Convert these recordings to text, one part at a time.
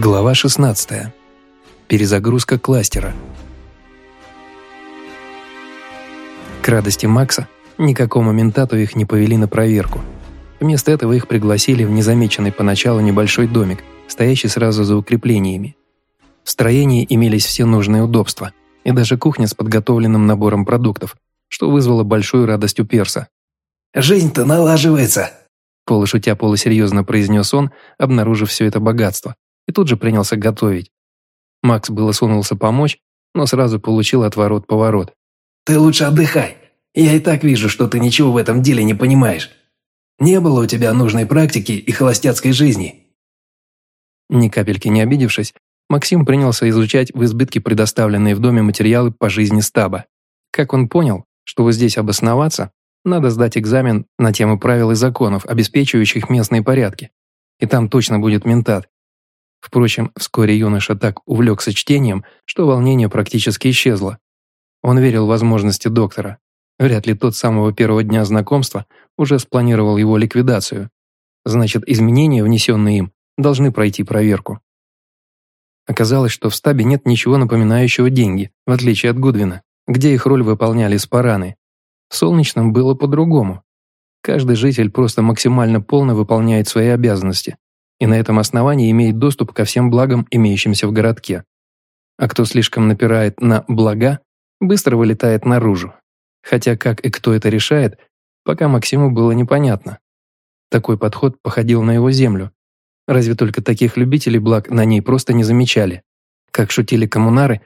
Глава 16. Перезагрузка кластера. К радости Макса, никакому ментату их не повели на проверку. Вместо этого их пригласили в незамеченный поначалу небольшой домик, стоящий сразу за укреплениями. В строении имелись все нужные удобства, и даже кухня с подготовленным набором продуктов, что вызвало большую радость у перса. «Жизнь-то налаживается!» Полушутя полусерьезно произнес он, обнаружив все это богатство, и тут же принялся готовить. Макс было сунулся помочь, но сразу получил отворот-поворот. «Ты лучше отдыхай. Я и так вижу, что ты ничего в этом деле не понимаешь. Не было у тебя нужной практики и холостяцкой жизни». Ни капельки не обидевшись, Максим принялся изучать в избытке предоставленные в доме материалы по жизни стаба. Как он понял, чтобы здесь обосноваться, надо сдать экзамен на тему правил и законов, обеспечивающих местные порядки. И там точно будет ментат. Впрочем, вскоре юноша так увлекся чтением, что волнение практически исчезло. Он верил в возможности доктора. Вряд ли тот самого первого дня знакомства уже спланировал его ликвидацию. Значит, изменения, внесенные им, должны пройти проверку. Оказалось, что в стабе нет ничего напоминающего деньги, в отличие от Гудвина, где их роль выполняли спараны. В Солнечном было по-другому. Каждый житель просто максимально полно выполняет свои обязанности и на этом основании имеет доступ ко всем благам, имеющимся в городке. А кто слишком напирает на блага, быстро вылетает наружу. Хотя как и кто это решает, пока Максиму было непонятно. Такой подход походил на его землю. Разве только таких любителей благ на ней просто не замечали. Как шутили коммунары,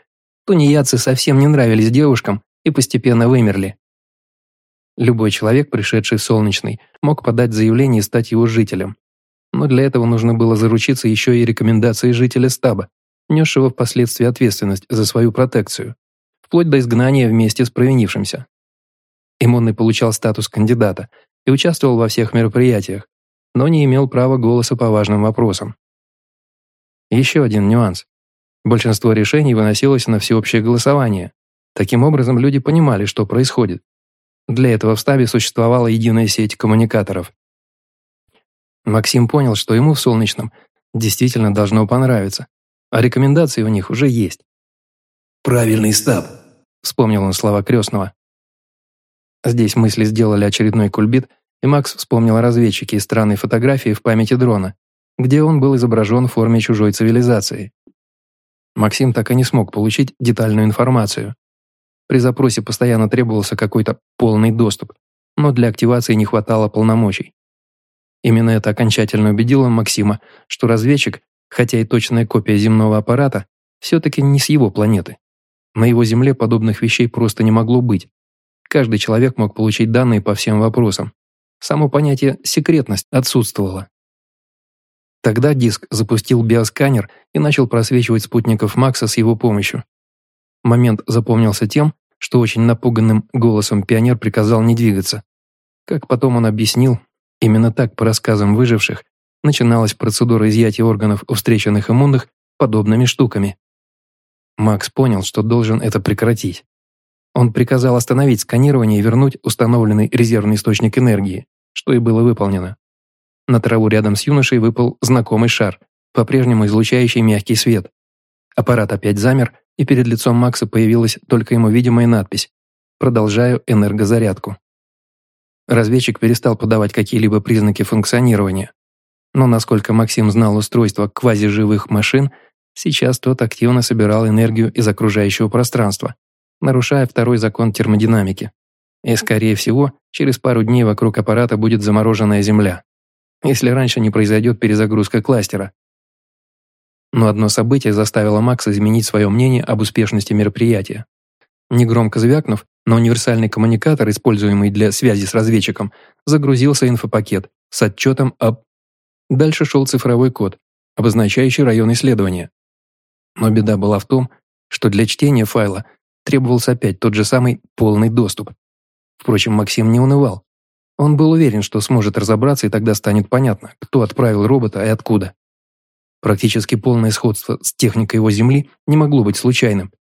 тунеядцы совсем не нравились девушкам и постепенно вымерли. Любой человек, пришедший в Солнечный, мог подать заявление и стать его жителем. Но для этого нужно было заручиться еще и рекомендацией жителя стаба, несшего впоследствии ответственность за свою протекцию, вплоть до изгнания вместе с провинившимся. Имонный получал статус кандидата и участвовал во всех мероприятиях, но не имел права голоса по важным вопросам. Еще один нюанс. Большинство решений выносилось на всеобщее голосование. Таким образом, люди понимали, что происходит. Для этого в стабе существовала единая сеть коммуникаторов. Максим понял, что ему в Солнечном действительно должно понравиться, а рекомендации у них уже есть. «Правильный стаб», — вспомнил он слова крестного. Здесь мысли сделали очередной кульбит, и Макс вспомнил о разведчике и странной фотографии в памяти дрона, где он был изображен в форме чужой цивилизации. Максим так и не смог получить детальную информацию. При запросе постоянно требовался какой-то полный доступ, но для активации не хватало полномочий. Именно это окончательно убедило Максима, что разведчик, хотя и точная копия земного аппарата, все-таки не с его планеты. На его Земле подобных вещей просто не могло быть. Каждый человек мог получить данные по всем вопросам. Само понятие «секретность» отсутствовало. Тогда диск запустил биосканер и начал просвечивать спутников Макса с его помощью. Момент запомнился тем, что очень напуганным голосом пионер приказал не двигаться. Как потом он объяснил, именно так, по рассказам выживших, начиналась процедура изъятия органов у встреченных иммунных подобными штуками. Макс понял, что должен это прекратить. Он приказал остановить сканирование и вернуть установленный резервный источник энергии, что и было выполнено. На траву рядом с юношей выпал знакомый шар, по-прежнему излучающий мягкий свет. Аппарат опять замер, и перед лицом Макса появилась только ему видимая надпись «Продолжаю энергозарядку». Разведчик перестал подавать какие-либо признаки функционирования. Но насколько Максим знал устройство квазиживых машин, сейчас тот активно собирал энергию из окружающего пространства, нарушая второй закон термодинамики. И, скорее всего, через пару дней вокруг аппарата будет замороженная Земля, если раньше не произойдет перезагрузка кластера, но одно событие заставило Макса изменить свое мнение об успешности мероприятия. Негромко звякнув, на универсальный коммуникатор, используемый для связи с разведчиком, загрузился инфопакет с отчетом об... Дальше шел цифровой код, обозначающий район исследования. Но беда была в том, что для чтения файла требовался опять тот же самый полный доступ. Впрочем, Максим не унывал. Он был уверен, что сможет разобраться, и тогда станет понятно, кто отправил робота и откуда. Практически полное сходство с техникой его Земли не могло быть случайным.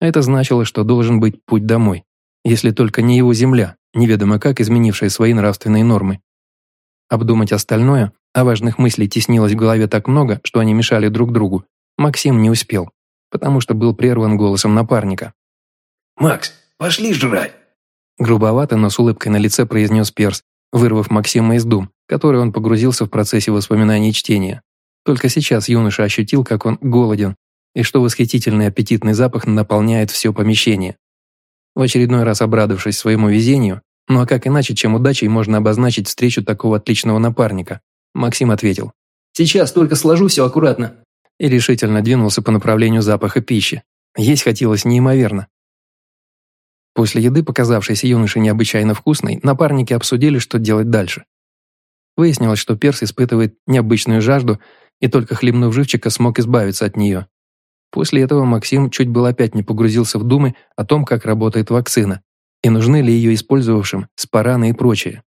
Это значило, что должен быть путь домой, если только не его Земля, неведомо как изменившая свои нравственные нормы. Обдумать остальное а важных мыслей теснилось в голове так много, что они мешали друг другу, Максим не успел, потому что был прерван голосом напарника. «Макс, пошли жрать!» Грубовато, но с улыбкой на лице произнес Перс, вырвав Максима из дум, который он погрузился в процессе воспоминаний чтения. Только сейчас юноша ощутил, как он голоден, и что восхитительный аппетитный запах наполняет все помещение. В очередной раз обрадовавшись своему везению, ну а как иначе, чем удачей можно обозначить встречу такого отличного напарника, Максим ответил. «Сейчас только сложу все аккуратно». И решительно двинулся по направлению запаха пищи. Есть хотелось неимоверно. После еды, показавшейся юноше необычайно вкусной, напарники обсудили, что делать дальше. Выяснилось, что перс испытывает необычную жажду и только хлебнув живчика смог избавиться от нее. После этого Максим чуть было опять не погрузился в думы о том, как работает вакцина, и нужны ли ее использовавшим спараны и прочее.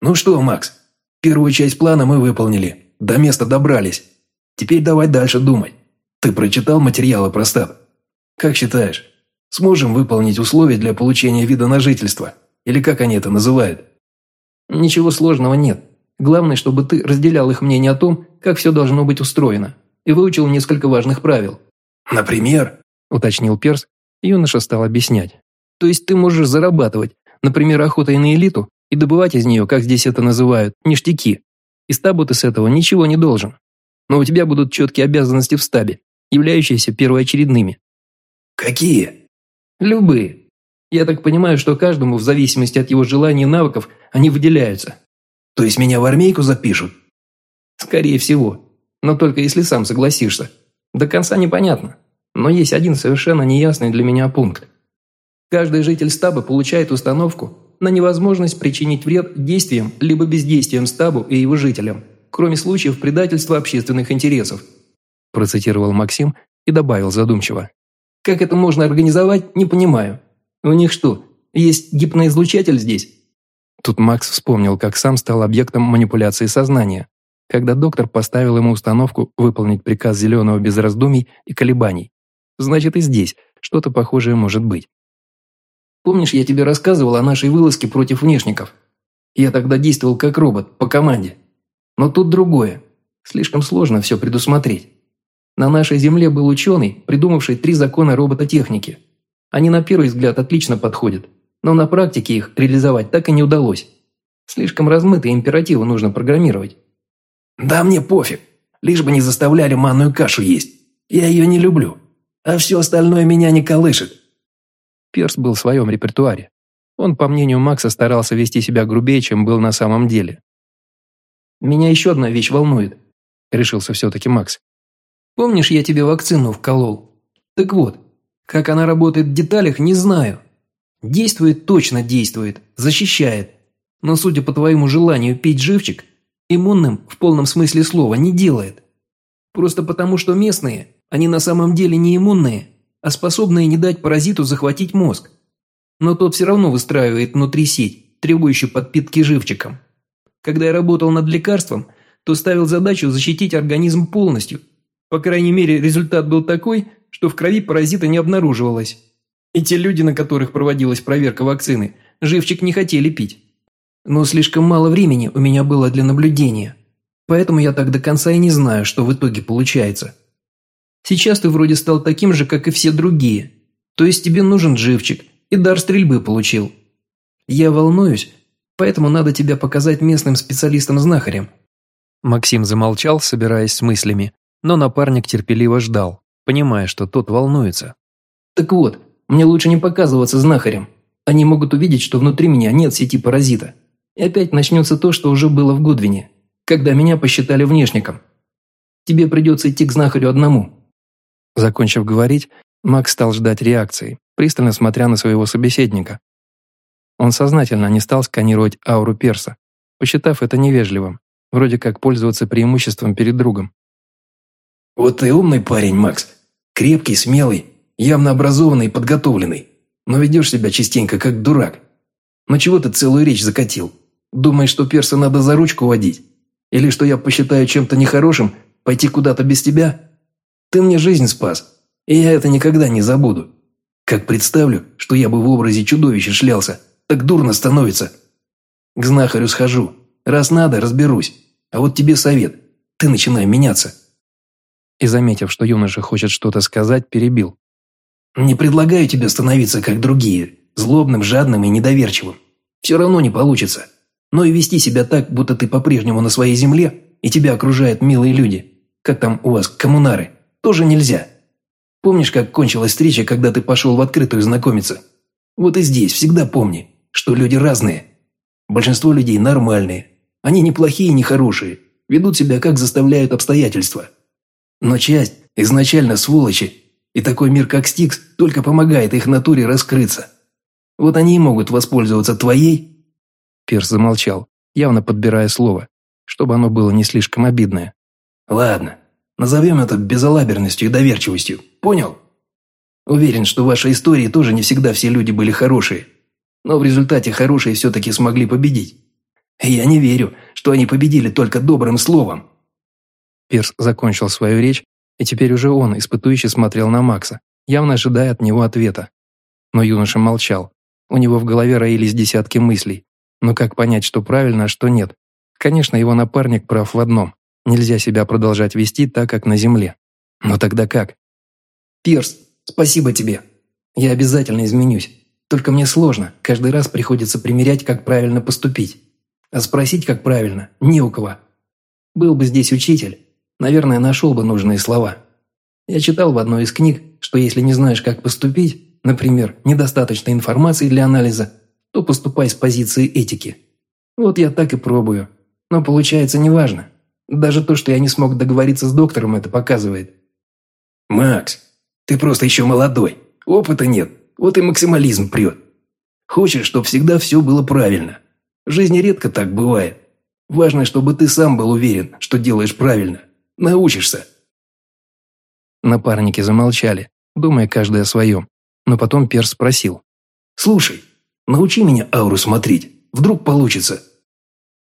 «Ну что, Макс, первую часть плана мы выполнили, до места добрались. Теперь давай дальше думать. Ты прочитал материалы про стаб? Как считаешь, Сможем выполнить условия для получения вида на жительство? Или как они это называют? Ничего сложного нет. Главное, чтобы ты разделял их мнение о том, как все должно быть устроено, и выучил несколько важных правил. Например? Уточнил Перс, юноша стал объяснять. То есть ты можешь зарабатывать, например, охотой на элиту, и добывать из нее, как здесь это называют, ништяки. И стабу ты с этого ничего не должен. Но у тебя будут четкие обязанности в стабе, являющиеся первоочередными. Какие? Любые. Я так понимаю, что каждому, в зависимости от его желаний и навыков, они выделяются. То есть меня в армейку запишут? Скорее всего. Но только если сам согласишься. До конца непонятно. Но есть один совершенно неясный для меня пункт. Каждый житель стаба получает установку на невозможность причинить вред действиям либо бездействием стабу и его жителям, кроме случаев предательства общественных интересов. Процитировал Максим и добавил задумчиво. Как это можно организовать, не понимаю. У них что, есть гипноизлучатель здесь?» Тут Макс вспомнил, как сам стал объектом манипуляции сознания, когда доктор поставил ему установку выполнить приказ Зеленого без раздумий и колебаний. Значит, и здесь что-то похожее может быть. Помнишь, я тебе рассказывал о нашей вылазке против внешников? Я тогда действовал как робот, по команде. Но тут другое. Слишком сложно все предусмотреть. На нашей Земле был ученый, придумавший три закона робототехники. Они на первый взгляд отлично подходят, но на практике их реализовать так и не удалось. Слишком размытые императивы нужно программировать. «Да мне пофиг, лишь бы не заставляли манную кашу есть. Я ее не люблю, а все остальное меня не колышет». Перс был в своем репертуаре. Он, по мнению Макса, старался вести себя грубее, чем был на самом деле. «Меня еще одна вещь волнует», – решился все-таки Макс. Помнишь, я тебе вакцину вколол? Так вот, как она работает в деталях, не знаю. Действует точно действует, защищает. Но судя по твоему желанию пить живчик, иммунным в полном смысле слова не делает. Просто потому, что местные, они на самом деле не иммунные, а способные не дать паразиту захватить мозг. Но тот все равно выстраивает внутри сеть, требующую подпитки живчиком. Когда я работал над лекарством, то ставил задачу защитить организм полностью, по крайней мере, результат был такой, что в крови паразита не обнаруживалось. И те люди, на которых проводилась проверка вакцины, живчик не хотели пить. Но слишком мало времени у меня было для наблюдения. Поэтому я так до конца и не знаю, что в итоге получается. Сейчас ты вроде стал таким же, как и все другие. То есть тебе нужен живчик, и дар стрельбы получил. Я волнуюсь, поэтому надо тебя показать местным специалистам-знахарям». Максим замолчал, собираясь с мыслями, но напарник терпеливо ждал, понимая, что тот волнуется. «Так вот, мне лучше не показываться знахарем. Они могут увидеть, что внутри меня нет сети паразита. И опять начнется то, что уже было в Гудвине, когда меня посчитали внешником. Тебе придется идти к знахарю одному». Закончив говорить, Макс стал ждать реакции, пристально смотря на своего собеседника. Он сознательно не стал сканировать ауру перса, посчитав это невежливым, вроде как пользоваться преимуществом перед другом. «Вот ты умный парень, Макс. Крепкий, смелый, явно образованный и подготовленный. Но ведешь себя частенько как дурак. Но чего ты целую речь закатил? Думаешь, что перса надо за ручку водить? Или что я посчитаю чем-то нехорошим пойти куда-то без тебя? Ты мне жизнь спас, и я это никогда не забуду. Как представлю, что я бы в образе чудовища шлялся, так дурно становится. К знахарю схожу. Раз надо, разберусь. А вот тебе совет. Ты начинай меняться». И, заметив, что юноша хочет что-то сказать, перебил. «Не предлагаю тебе становиться как другие, злобным, жадным и недоверчивым. Все равно не получится. Но и вести себя так, будто ты по-прежнему на своей земле, и тебя окружают милые люди, как там у вас коммунары, тоже нельзя. Помнишь, как кончилась встреча, когда ты пошел в открытую знакомиться? Вот и здесь всегда помни, что люди разные. Большинство людей нормальные. Они не плохие, не хорошие. Ведут себя, как заставляют обстоятельства. Но часть изначально сволочи, и такой мир, как Стикс, только помогает их натуре раскрыться. Вот они и могут воспользоваться твоей...» Пирс замолчал, явно подбирая слово, чтобы оно было не слишком обидное. «Ладно, назовем это безалаберностью и доверчивостью, понял? Уверен, что в вашей истории тоже не всегда все люди были хорошие, но в результате хорошие все-таки смогли победить. И я не верю, что они победили только добрым словом». Пирс закончил свою речь, и теперь уже он, испытующе смотрел на Макса, явно ожидая от него ответа. Но юноша молчал, у него в голове роились десятки мыслей. Но как понять, что правильно, а что нет? Конечно, его напарник прав в одном. Нельзя себя продолжать вести так, как на земле. Но тогда как? «Пирс, спасибо тебе. Я обязательно изменюсь. Только мне сложно. Каждый раз приходится примерять, как правильно поступить. А спросить, как правильно, не у кого. Был бы здесь учитель, наверное, нашел бы нужные слова. Я читал в одной из книг, что если не знаешь, как поступить, например, недостаточно информации для анализа, то поступай с позиции этики. Вот я так и пробую. Но получается неважно. Даже то, что я не смог договориться с доктором, это показывает. «Макс, ты просто еще молодой. Опыта нет. Вот и максимализм прет. Хочешь, чтобы всегда все было правильно. В жизни редко так бывает. Важно, чтобы ты сам был уверен, что делаешь правильно. Научишься». Напарники замолчали, думая каждый о своем. Но потом Перс спросил. «Слушай, научи меня ауру смотреть. Вдруг получится».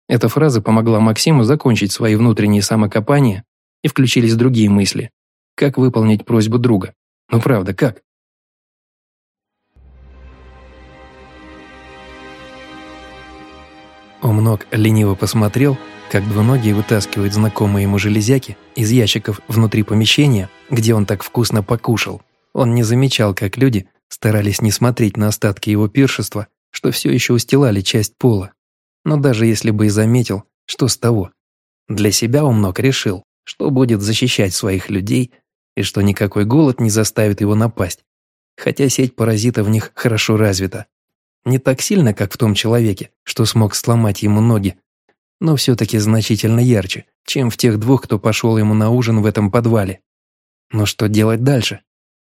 Эта фраза помогла Максиму закончить свои внутренние самокопания, и включились другие мысли. Как выполнить просьбу друга? Ну правда, как? Умног лениво посмотрел, как двуногие вытаскивают знакомые ему железяки из ящиков внутри помещения, где он так вкусно покушал. Он не замечал, как люди старались не смотреть на остатки его пиршества, что все еще устилали часть пола. Но даже если бы и заметил, что с того? Для себя он много решил, что будет защищать своих людей и что никакой голод не заставит его напасть. Хотя сеть паразитов в них хорошо развита. Не так сильно, как в том человеке, что смог сломать ему ноги, но все-таки значительно ярче, чем в тех двух, кто пошел ему на ужин в этом подвале. Но что делать дальше?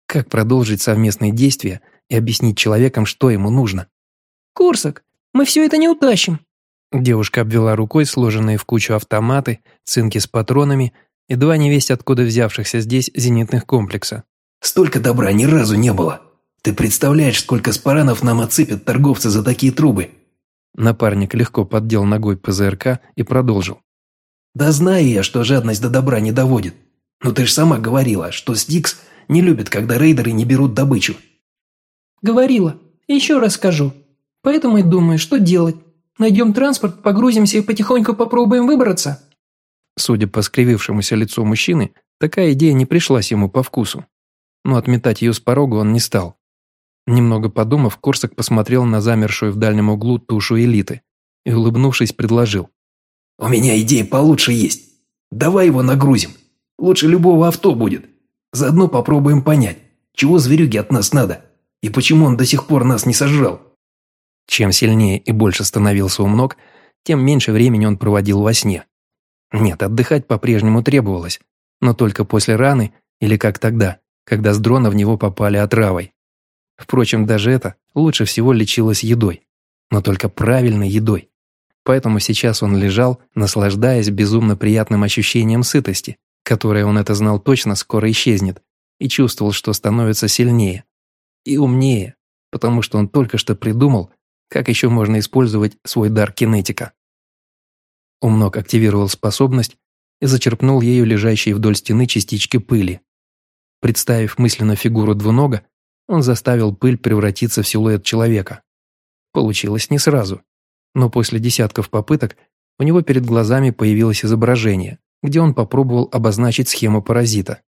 Как продолжить совместные действия и объяснить человекам, что ему нужно? «Курсак, мы все это не утащим». Девушка обвела рукой сложенные в кучу автоматы, цинки с патронами и два невесть откуда взявшихся здесь зенитных комплекса. «Столько добра ни разу не было. Ты представляешь, сколько спаранов нам отсыпят торговцы за такие трубы?» Напарник легко поддел ногой ПЗРК и продолжил. «Да знаю я, что жадность до добра не доводит. Но ты же сама говорила, что Стикс не любит, когда рейдеры не берут добычу». «Говорила. Еще раз скажу. Поэтому и думаю, что делать. Найдем транспорт, погрузимся и потихоньку попробуем выбраться». Судя по скривившемуся лицу мужчины, такая идея не пришлась ему по вкусу. Но отметать ее с порога он не стал. Немного подумав, Корсак посмотрел на замершую в дальнем углу тушу элиты и, улыбнувшись, предложил. «У меня идея получше есть. Давай его нагрузим. Лучше любого авто будет. Заодно попробуем понять, чего зверюги от нас надо, и почему он до сих пор нас не сожрал». Чем сильнее и больше становился умног, тем меньше времени он проводил во сне. Нет, отдыхать по-прежнему требовалось, но только после раны или как тогда, когда с дрона в него попали отравой. Впрочем, даже это лучше всего лечилось едой, но только правильной едой. Поэтому сейчас он лежал, наслаждаясь безумно приятным ощущением сытости, которое он это знал точно скоро исчезнет, и чувствовал, что становится сильнее и умнее, потому что он только что придумал, как еще можно использовать свой дар кинетика. Умнок активировал способность и зачерпнул ею лежащие вдоль стены частички пыли. Представив мысленно фигуру двунога, он заставил пыль превратиться в силуэт человека. Получилось не сразу, но после десятков попыток У него перед глазами появилось изображение, где он попробовал обозначить схему паразита.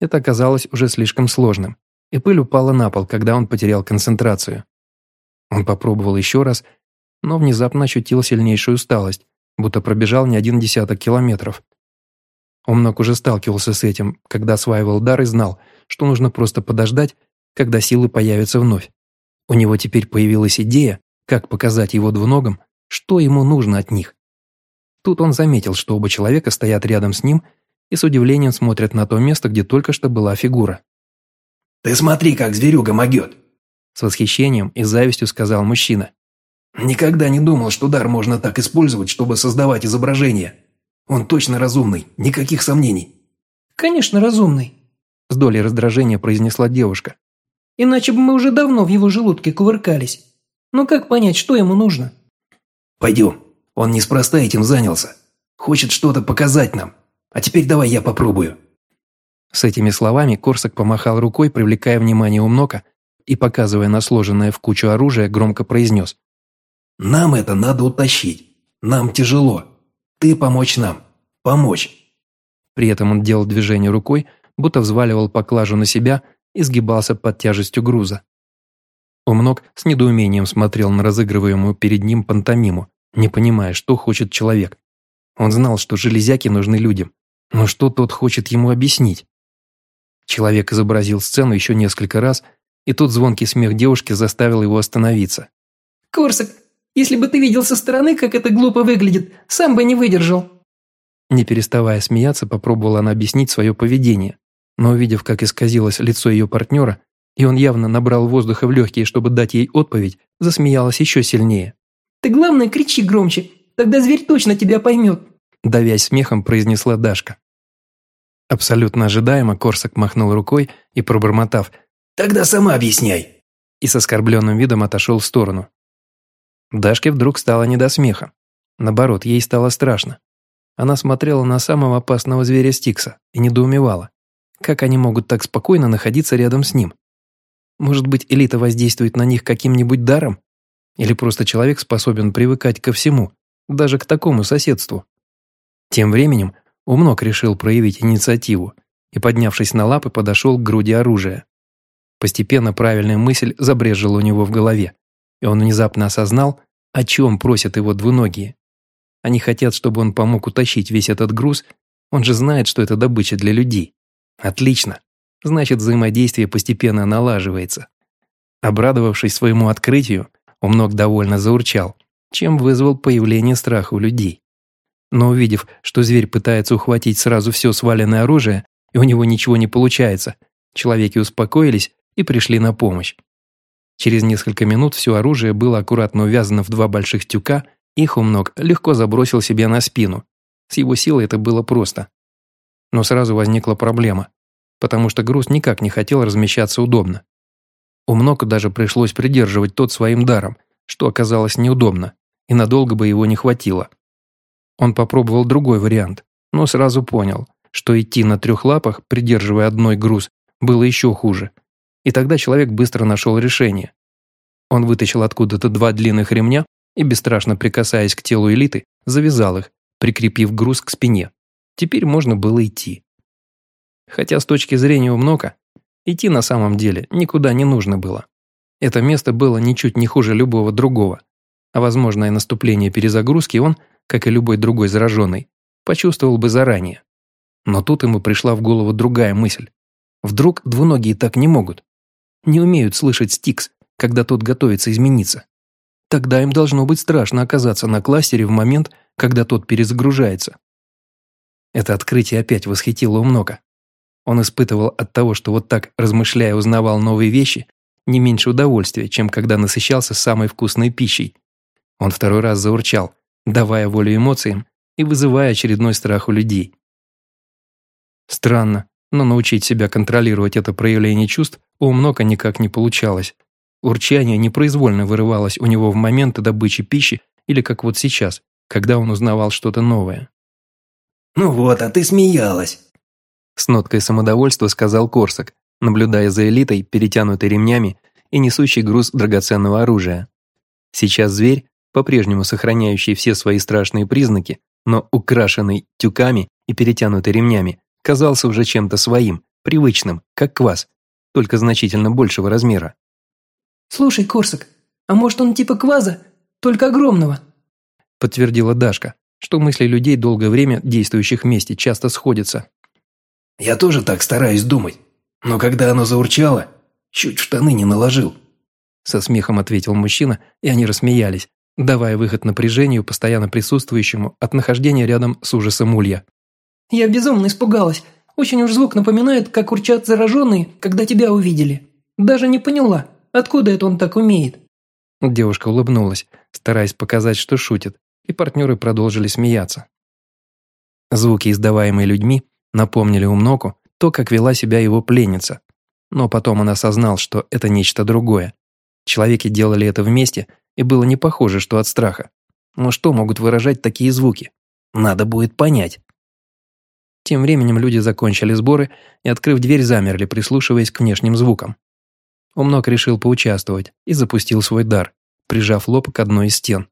Это оказалось уже слишком сложным, и пыль упала на пол, когда он потерял концентрацию. Он попробовал еще раз, но внезапно ощутил сильнейшую усталость, будто пробежал не один десяток километров. Умнок уже сталкивался с этим, когда осваивал дар и знал, что нужно просто подождать, когда силы появятся вновь. У него теперь появилась идея, как показать его двуногам, что ему нужно от них. Тут он заметил, что оба человека стоят рядом с ним и с удивлением смотрят на то место, где только что была фигура. «Ты смотри, как зверюга могет!» С восхищением и завистью сказал мужчина. «Никогда не думал, что дар можно так использовать, чтобы создавать изображение. Он точно разумный, никаких сомнений». «Конечно, разумный», – с долей раздражения произнесла девушка. «Иначе бы мы уже давно в его желудке кувыркались. Но как понять, что ему нужно?» «Пойдем, он неспроста этим занялся. Хочет что-то показать нам. А теперь давай я попробую». С этими словами Корсак помахал рукой, привлекая внимание Умнока, и, показывая на сложенное в кучу оружие, громко произнес. «Нам это надо утащить. Нам тяжело. Ты помочь нам. Помочь». При этом он делал движение рукой, будто взваливал поклажу на себя и сгибался под тяжестью груза. Умнок с недоумением смотрел на разыгрываемую перед ним пантомиму, не понимая, что хочет человек. Он знал, что железяки нужны людям, но что тот хочет ему объяснить? Человек изобразил сцену еще несколько раз, и тут звонкий смех девушки заставил его остановиться. «Корсак, если бы ты видел со стороны, как это глупо выглядит, сам бы не выдержал». Не переставая смеяться, попробовала она объяснить свое поведение, но увидев, как исказилось лицо ее партнера, и он явно набрал воздуха в легкие, чтобы дать ей отповедь, засмеялась еще сильнее. «Ты главное кричи громче, тогда зверь точно тебя поймет», давясь смехом, произнесла Дашка. Абсолютно ожидаемо Корсак махнул рукой и, пробормотав «Тогда сама объясняй!» и с оскорбленным видом отошел в сторону. Дашке вдруг стало не до смеха. Наоборот, ей стало страшно. Она смотрела на самого опасного зверя Стикса и недоумевала. Как они могут так спокойно находиться рядом с ним? Может быть, элита воздействует на них каким-нибудь даром? Или просто человек способен привыкать ко всему, даже к такому соседству? Тем временем Умнок решил проявить инициативу и, поднявшись на лапы, подошел к груди оружия. Постепенно правильная мысль забрежила у него в голове, и он внезапно осознал, о чем просят его двуногие. Они хотят, чтобы он помог утащить весь этот груз, он же знает, что это добыча для людей. Отлично. Значит, взаимодействие постепенно налаживается. Обрадовавшись своему открытию, Умнок довольно заурчал, чем вызвал появление страха у людей. Но увидев, что зверь пытается ухватить сразу все сваленное оружие, и у него ничего не получается, человеки успокоились и пришли на помощь. Через несколько минут все оружие было аккуратно увязано в два больших тюка, и Хумнок легко забросил себе на спину. С его силой это было просто. Но сразу возникла проблема, потому что груз никак не хотел размещаться удобно. Умноку даже пришлось придерживать тот своим даром, что оказалось неудобно, и надолго бы его не хватило. Он попробовал другой вариант, но сразу понял, что идти на трех лапах, придерживая одной груз, было еще хуже. И тогда человек быстро нашел решение. Он вытащил откуда-то два длинных ремня и, бесстрашно прикасаясь к телу элиты, завязал их, прикрепив груз к спине. Теперь можно было идти. Хотя с точки зрения Умнока, идти на самом деле никуда не нужно было. Это место было ничуть не хуже любого другого, а возможное наступление перезагрузки он – как и любой другой зараженный, почувствовал бы заранее. Но тут ему пришла в голову другая мысль. Вдруг двуногие так не могут? Не умеют слышать стикс, когда тот готовится измениться. Тогда им должно быть страшно оказаться на кластере в момент, когда тот перезагружается. Это открытие опять восхитило много. Он испытывал от того, что вот так, размышляя, узнавал новые вещи, не меньше удовольствия, чем когда насыщался самой вкусной пищей. Он второй раз заурчал, давая волю эмоциям и вызывая очередной страх у людей. Странно, но научить себя контролировать это проявление чувств у Мнока никак не получалось. Урчание непроизвольно вырывалось у него в моменты добычи пищи или как вот сейчас, когда он узнавал что-то новое. «Ну вот, а ты смеялась!» С ноткой самодовольства сказал Корсак, наблюдая за элитой, перетянутой ремнями и несущей груз драгоценного оружия. Сейчас зверь, по-прежнему сохраняющий все свои страшные признаки, но украшенный тюками и перетянутый ремнями, казался уже чем-то своим, привычным, как квас, только значительно большего размера. «Слушай, Корсак, а может он типа кваза, только огромного?» подтвердила Дашка, что мысли людей долгое время, действующих вместе, часто сходятся. «Я тоже так стараюсь думать, но когда оно заурчало, чуть в штаны не наложил». Со смехом ответил мужчина, и они рассмеялись, давая выход напряжению, постоянно присутствующему от нахождения рядом с ужасом улья. «Я безумно испугалась. Очень уж звук напоминает, как урчат зараженные, когда тебя увидели. Даже не поняла, откуда это он так умеет». Девушка улыбнулась, стараясь показать, что шутит, и партнеры продолжили смеяться. Звуки, издаваемые людьми, напомнили Умноку то, как вела себя его пленница. Но потом он осознал, что это нечто другое. Человеки делали это вместе, и было не похоже, что от страха. Но что могут выражать такие звуки? Надо будет понять. Тем временем люди закончили сборы и, открыв дверь, замерли, прислушиваясь к внешним звукам. Умнок решил поучаствовать и запустил свой дар, прижав лоб к одной из стен.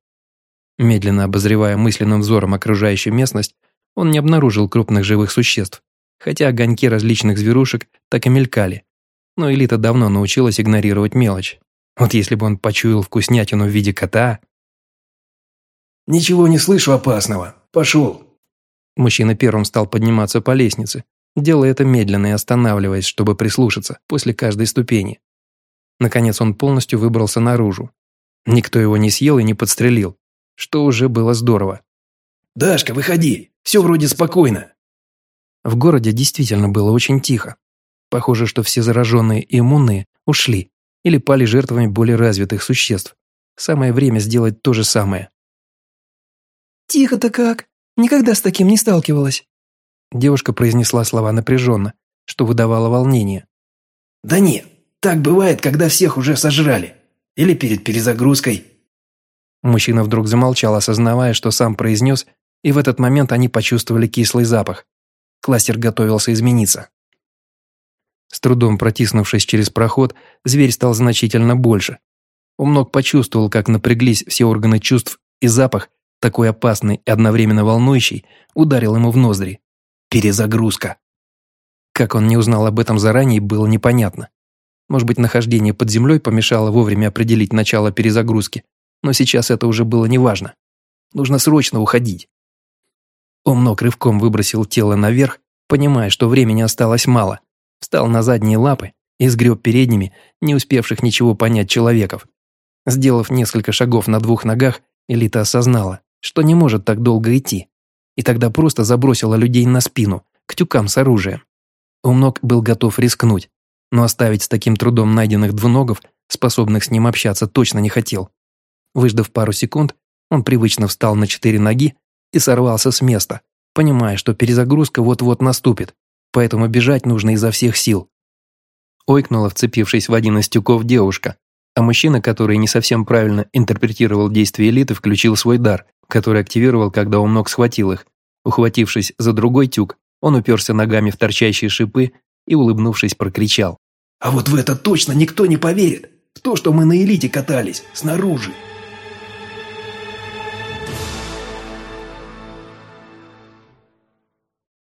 Медленно обозревая мысленным взором окружающую местность, он не обнаружил крупных живых существ, хотя огоньки различных зверушек так и мелькали. Но элита давно научилась игнорировать мелочь. Вот если бы он почуял вкуснятину в виде кота... «Ничего не слышу опасного. Пошел». Мужчина первым стал подниматься по лестнице, делая это медленно и останавливаясь, чтобы прислушаться после каждой ступени. Наконец он полностью выбрался наружу. Никто его не съел и не подстрелил, что уже было здорово. «Дашка, выходи, все вроде спокойно». В городе действительно было очень тихо. Похоже, что все зараженные и иммунные ушли или пали жертвами более развитых существ. Самое время сделать то же самое. «Тихо-то как? Никогда с таким не сталкивалась». Девушка произнесла слова напряженно, что выдавало волнение. «Да нет, так бывает, когда всех уже сожрали. Или перед перезагрузкой. Мужчина вдруг замолчал, осознавая, что сам произнес, и в этот момент они почувствовали кислый запах. Кластер готовился измениться. С трудом протиснувшись через проход, зверь стал значительно больше. Умног почувствовал, как напряглись все органы чувств, и запах, такой опасный и одновременно волнующий, ударил ему в ноздри. Перезагрузка. Как он не узнал об этом заранее, было непонятно. Может быть, нахождение под землей помешало вовремя определить начало перезагрузки, но сейчас это уже было неважно. Нужно срочно уходить. Умнок рывком выбросил тело наверх, понимая, что времени осталось мало. Встал на задние лапы и сгреб передними, не успевших ничего понять человеков. Сделав несколько шагов на двух ногах, Элита осознала, что не может так долго идти. И тогда просто забросила людей на спину, к тюкам с оружием. Умнок был готов рискнуть, но оставить с таким трудом найденных двуногов, способных с ним общаться, точно не хотел. Выждав пару секунд, он привычно встал на четыре ноги и сорвался с места, понимая, что перезагрузка вот-вот наступит, поэтому бежать нужно изо всех сил. Ойкнула, вцепившись в один из тюков девушка, а мужчина, который не совсем правильно интерпретировал действия элиты, включил свой дар, который активировал, когда он ног схватил их. Ухватившись за другой тюк, он уперся ногами в торчащие шипы и, улыбнувшись, прокричал. «А вот в это точно никто не поверит! В то, что мы на элите катались, снаружи!»